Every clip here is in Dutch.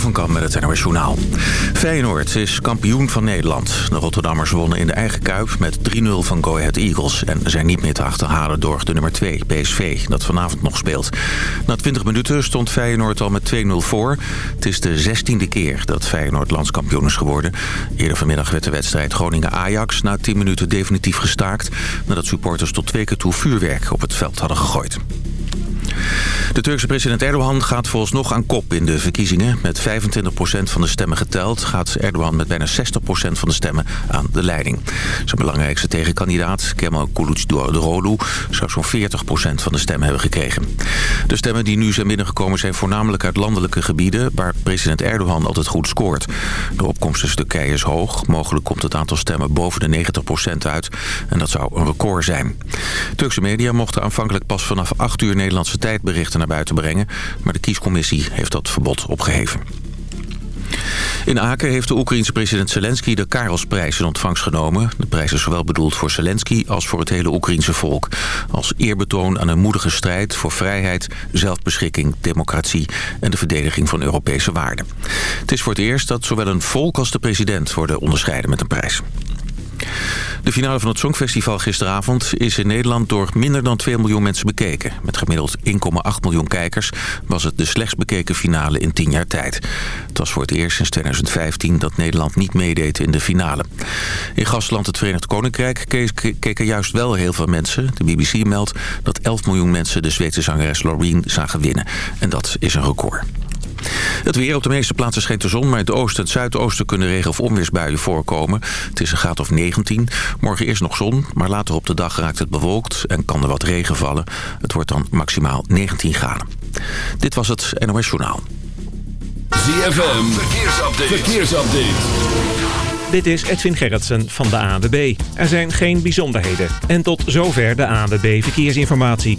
Van Kam met het NOS. Feyenoord is kampioen van Nederland. De Rotterdammers wonnen in de eigen kuip met 3-0 van Go Ahead Eagles... en zijn niet meer te achterhalen door de nummer 2, PSV, dat vanavond nog speelt. Na 20 minuten stond Feyenoord al met 2-0 voor. Het is de 16e keer dat Feyenoord landskampioen is geworden. Eerder vanmiddag werd de wedstrijd Groningen-Ajax na 10 minuten definitief gestaakt... nadat supporters tot twee keer toe vuurwerk op het veld hadden gegooid. De Turkse president Erdogan gaat nog aan kop in de verkiezingen. Met 25% van de stemmen geteld gaat Erdogan met bijna 60% van de stemmen aan de leiding. Zijn belangrijkste tegenkandidaat, Kemal Kılıçdaroğlu, zou zo'n 40% van de stemmen hebben gekregen. De stemmen die nu zijn binnengekomen zijn voornamelijk uit landelijke gebieden... waar president Erdogan altijd goed scoort. De opkomst in Turkije is hoog. Mogelijk komt het aantal stemmen boven de 90% uit. En dat zou een record zijn. Turkse media mochten aanvankelijk pas vanaf 8 uur Nederlandse tijd berichten naar buiten brengen. Maar de kiescommissie heeft dat verbod opgeheven. In Aken heeft de Oekraïense president Zelensky de Karelsprijs in ontvangst genomen. De prijs is zowel bedoeld voor Zelensky als voor het hele Oekraïense volk. Als eerbetoon aan een moedige strijd voor vrijheid, zelfbeschikking, democratie en de verdediging van Europese waarden. Het is voor het eerst dat zowel een volk als de president worden onderscheiden met een prijs. De finale van het Songfestival gisteravond is in Nederland door minder dan 2 miljoen mensen bekeken. Met gemiddeld 1,8 miljoen kijkers was het de slechtst bekeken finale in 10 jaar tijd. Het was voor het eerst sinds 2015 dat Nederland niet meedeed in de finale. In gastland het Verenigd Koninkrijk keken juist wel heel veel mensen. De BBC meldt dat 11 miljoen mensen de Zweedse zangeres Loreen zagen winnen. En dat is een record. Het weer op de meeste plaatsen schijnt de zon, maar in het oosten en het zuidoosten kunnen regen- of onweersbuien voorkomen. Het is een graad of 19. Morgen eerst nog zon, maar later op de dag raakt het bewolkt en kan er wat regen vallen. Het wordt dan maximaal 19 graden. Dit was het NOS Journaal. ZFM, verkeersupdate. verkeersupdate. Dit is Edwin Gerritsen van de ANWB. Er zijn geen bijzonderheden. En tot zover de ANWB Verkeersinformatie.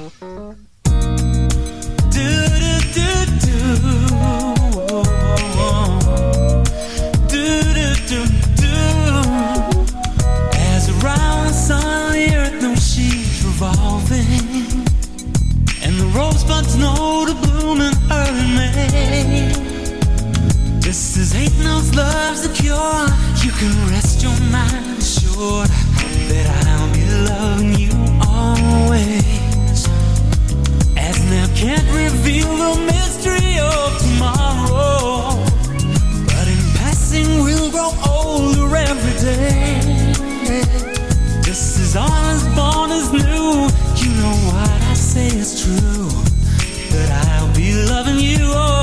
As knows love's the cure, you can rest your mind assured that I'll be loving you always. As now can't reveal the mystery of tomorrow, but in passing we'll grow older every day. This is all born as new. You know what I say is true. That I'll be loving you always.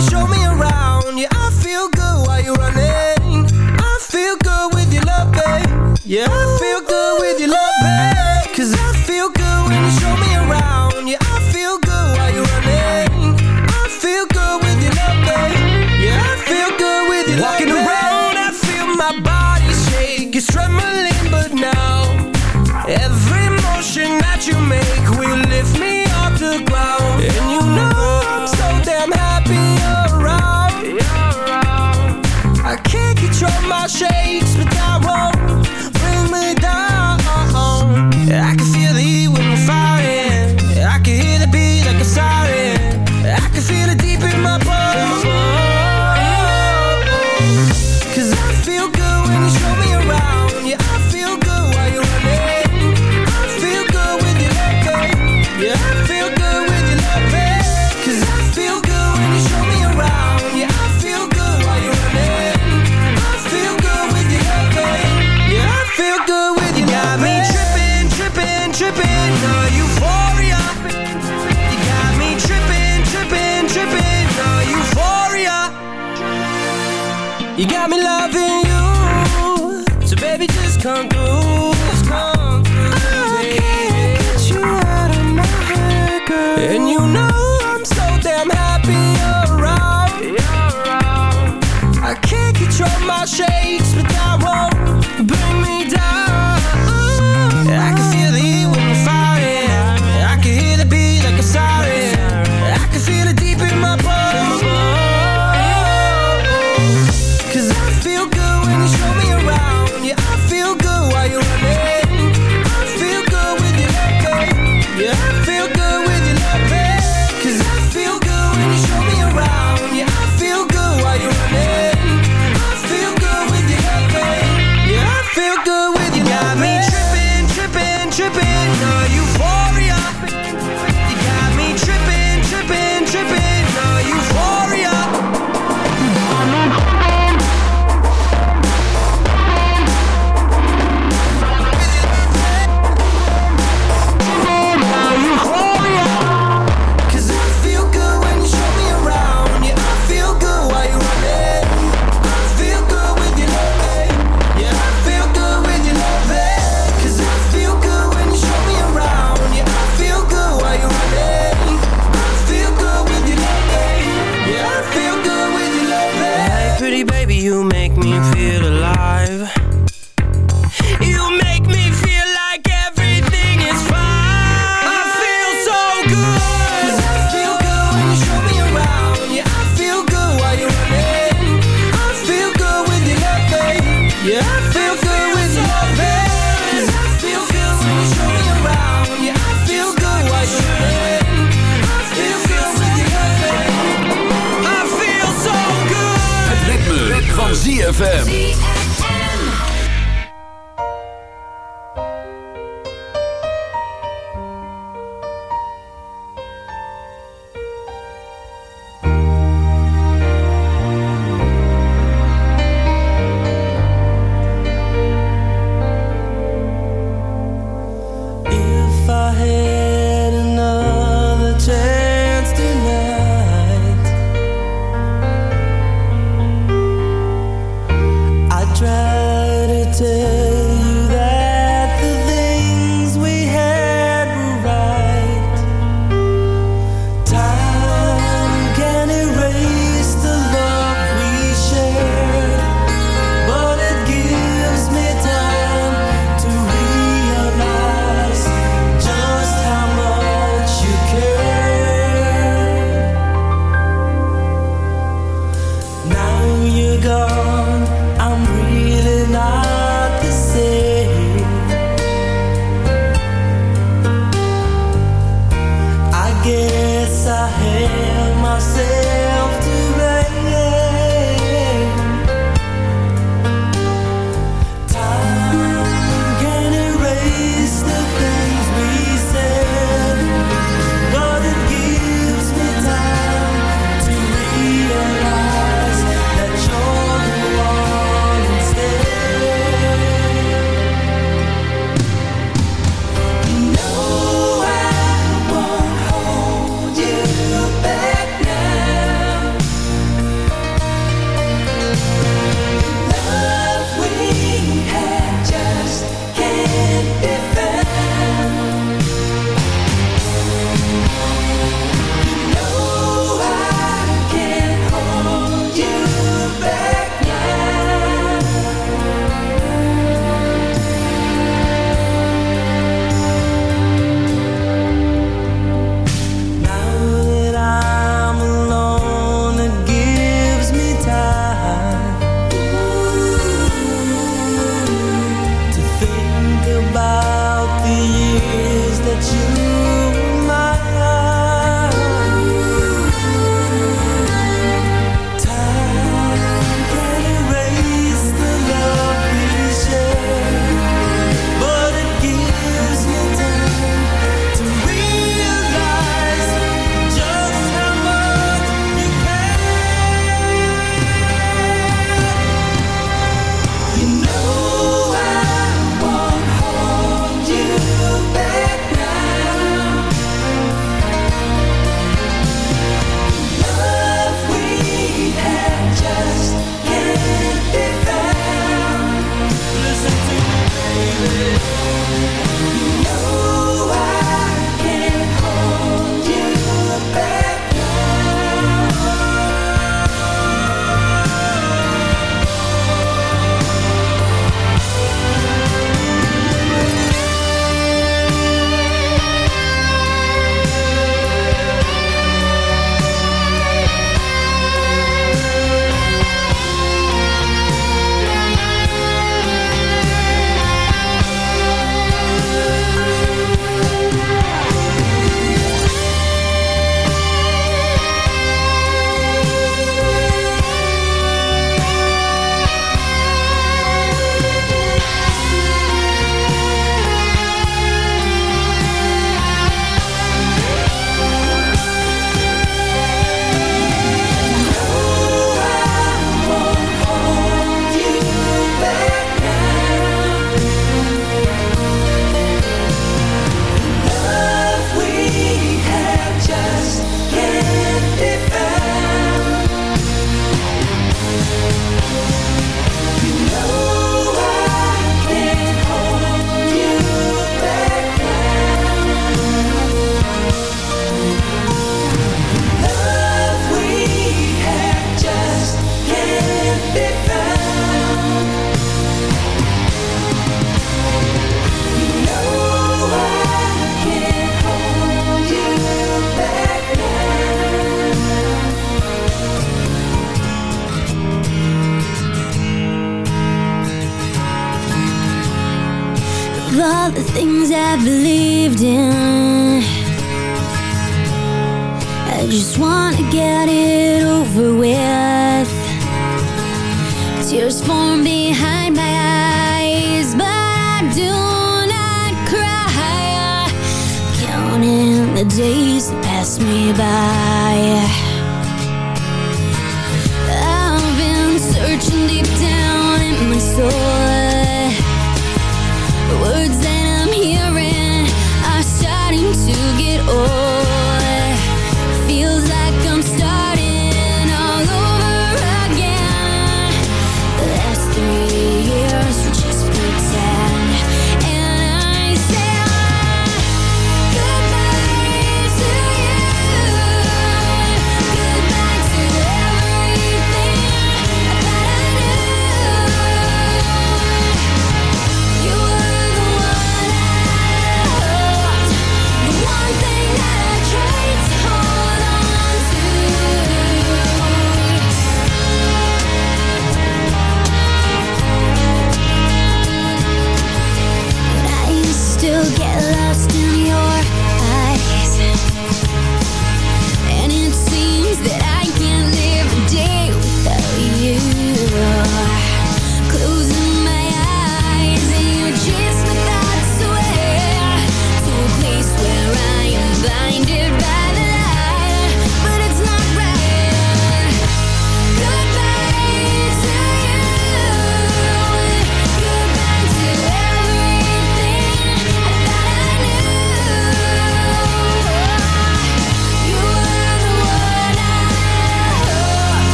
Show you me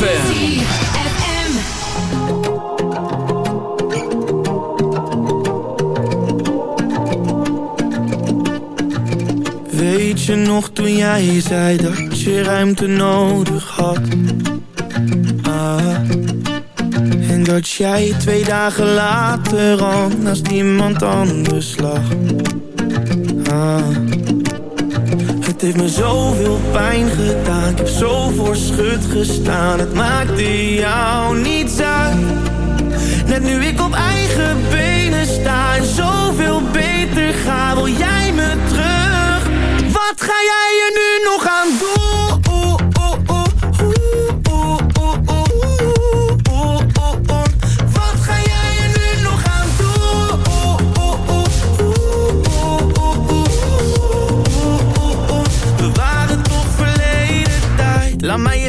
Weet je nog toen jij zei dat je ruimte nodig had? Ah. En dat jij twee dagen later al naast iemand anders lag? Ah. Het heeft me zoveel pijn gedaan, ik heb zo voor schut gestaan. Het maakte jou niets uit. Net nu ik op eigen benen sta en zoveel beter ga, wil jij me terug? Wat ga jij er nu nog aan doen?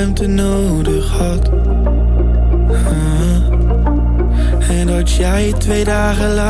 ruimte nodig had. En had jij twee dagen later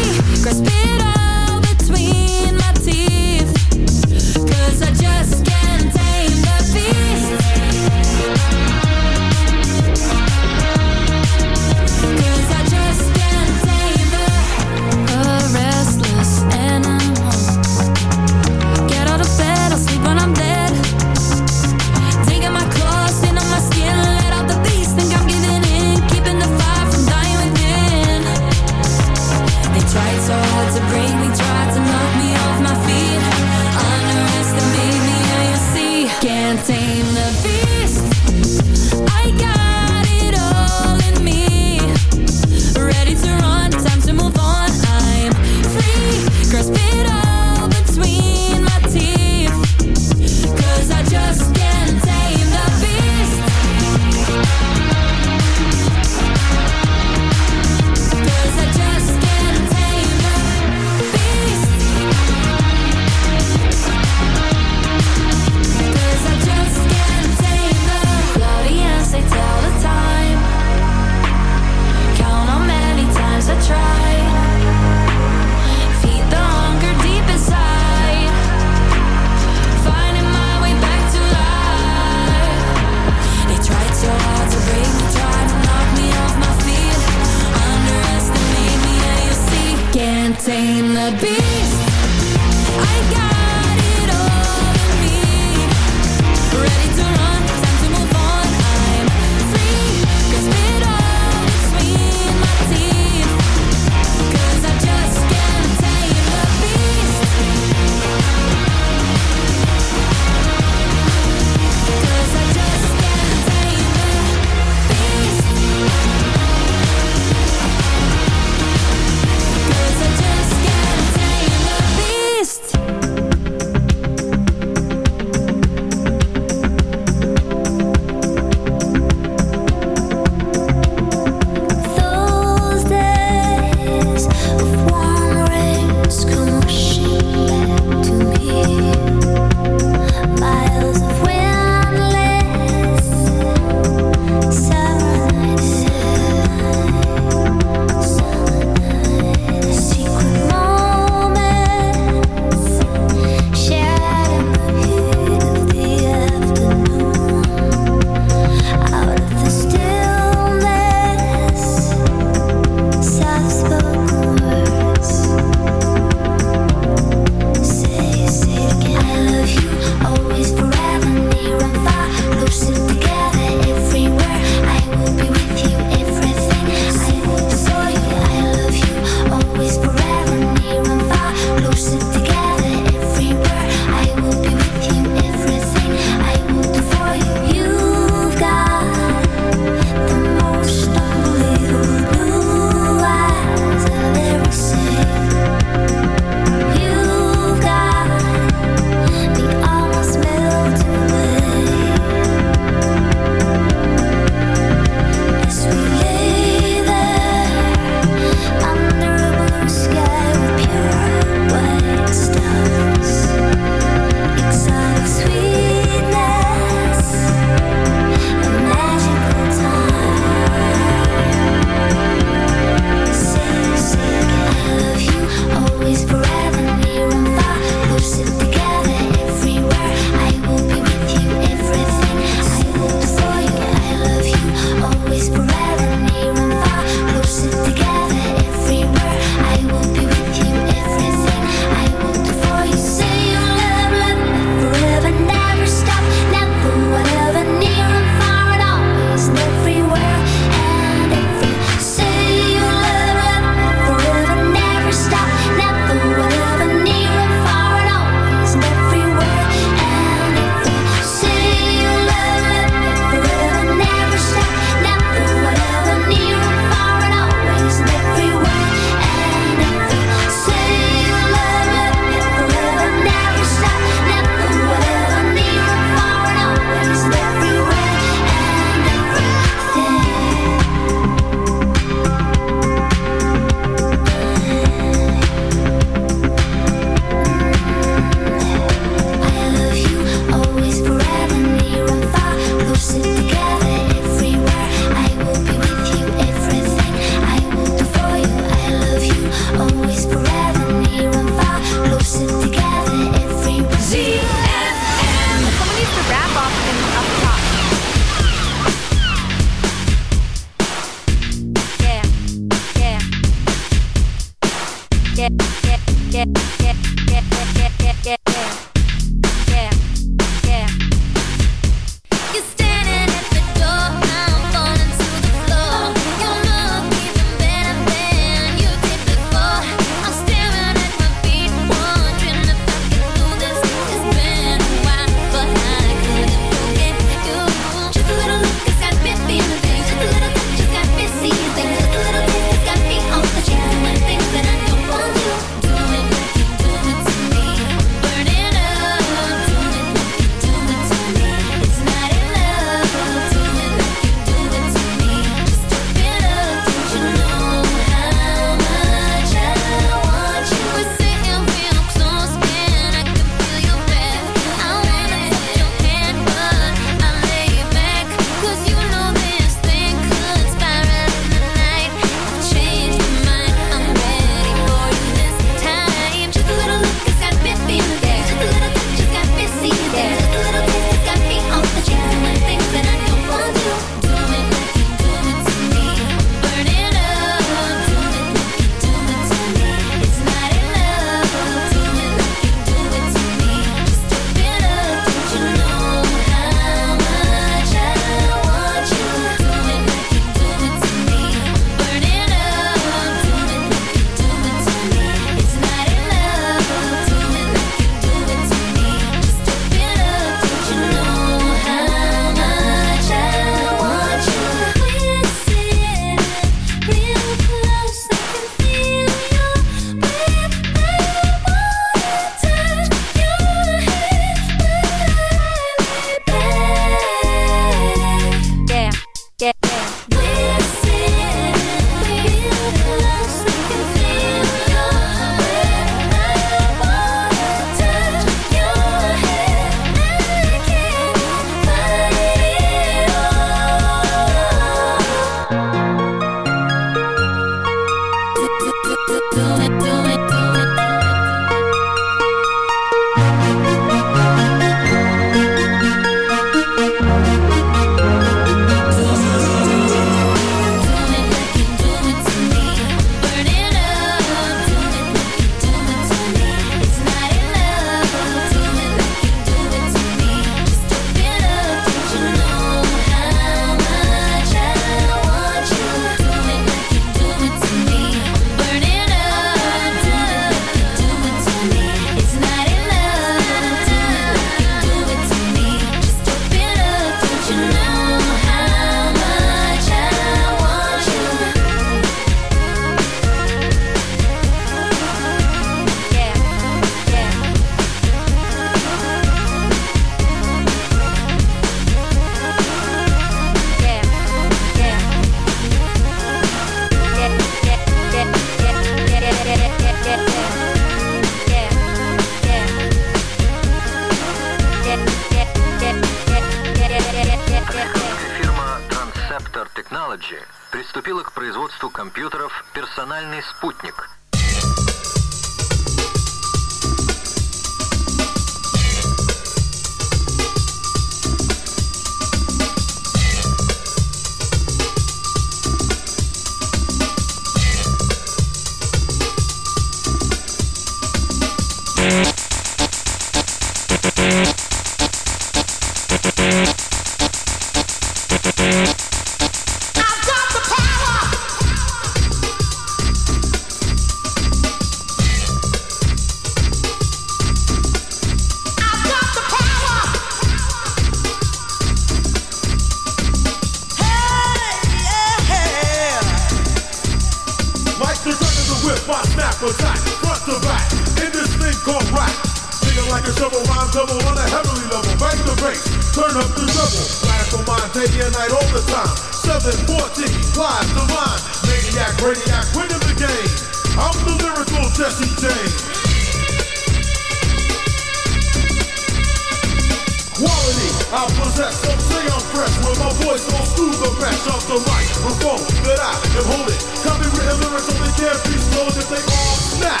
I possess. Say I'm fresh when my voice goes through the mesh of the microphone that I am holding. Copywritten lyrics only can't be slowed if they all snap.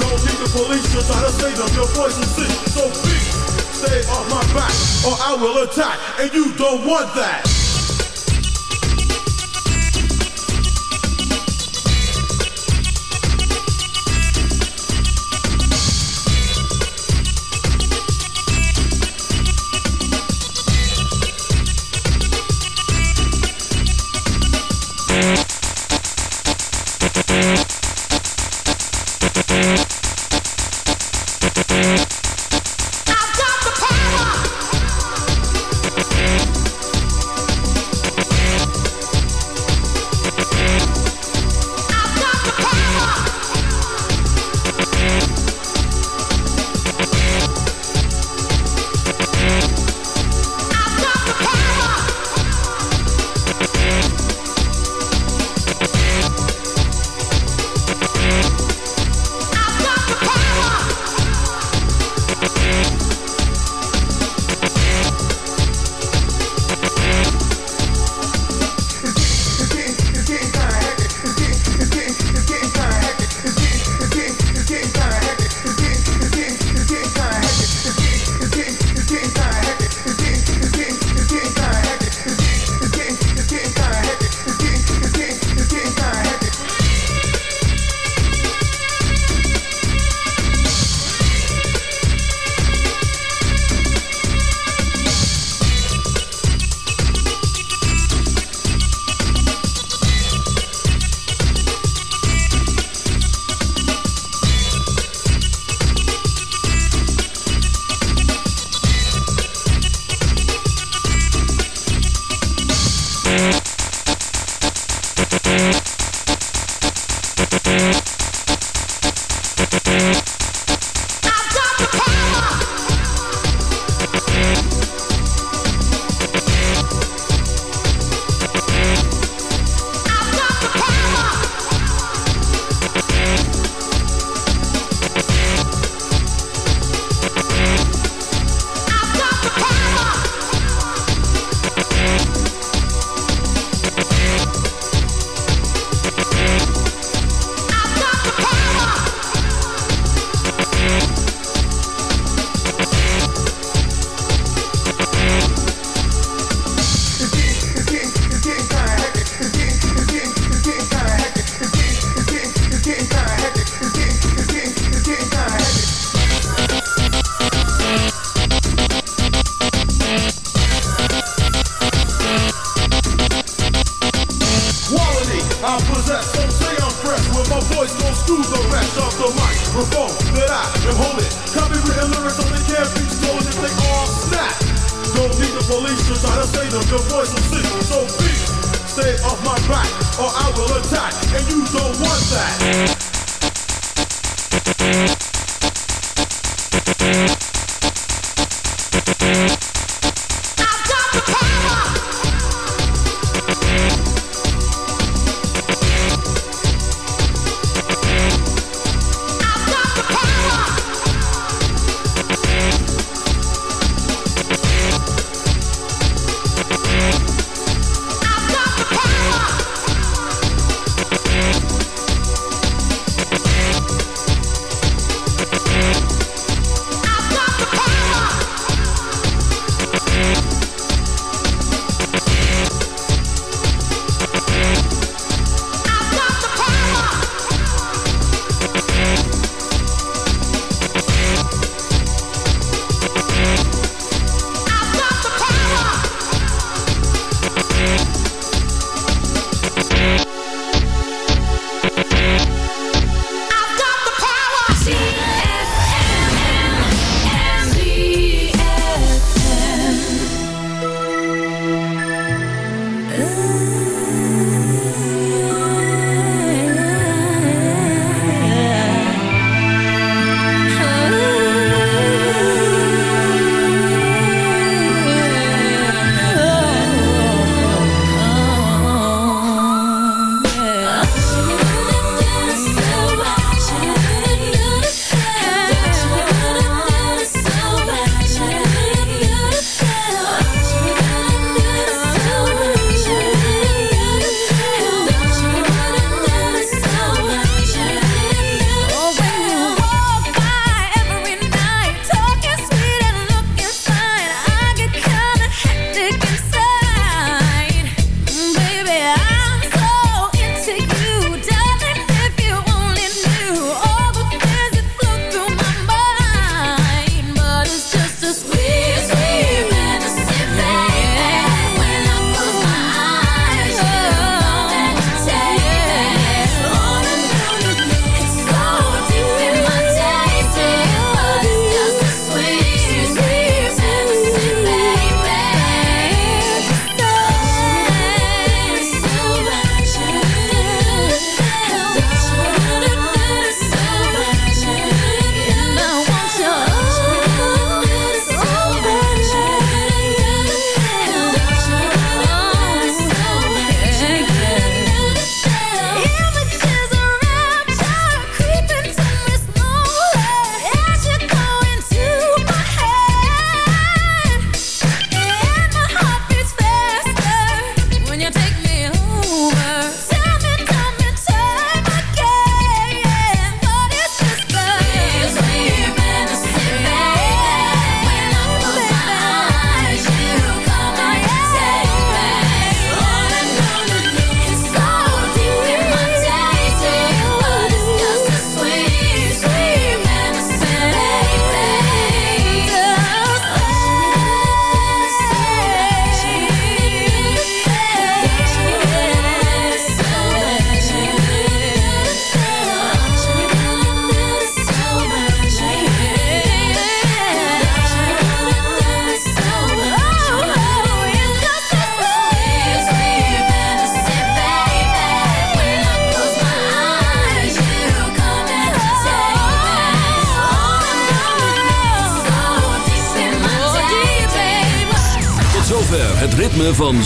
Don't need the police to try to save them. Your voice is sick, so be. stay on my back or I will attack, and you don't want that.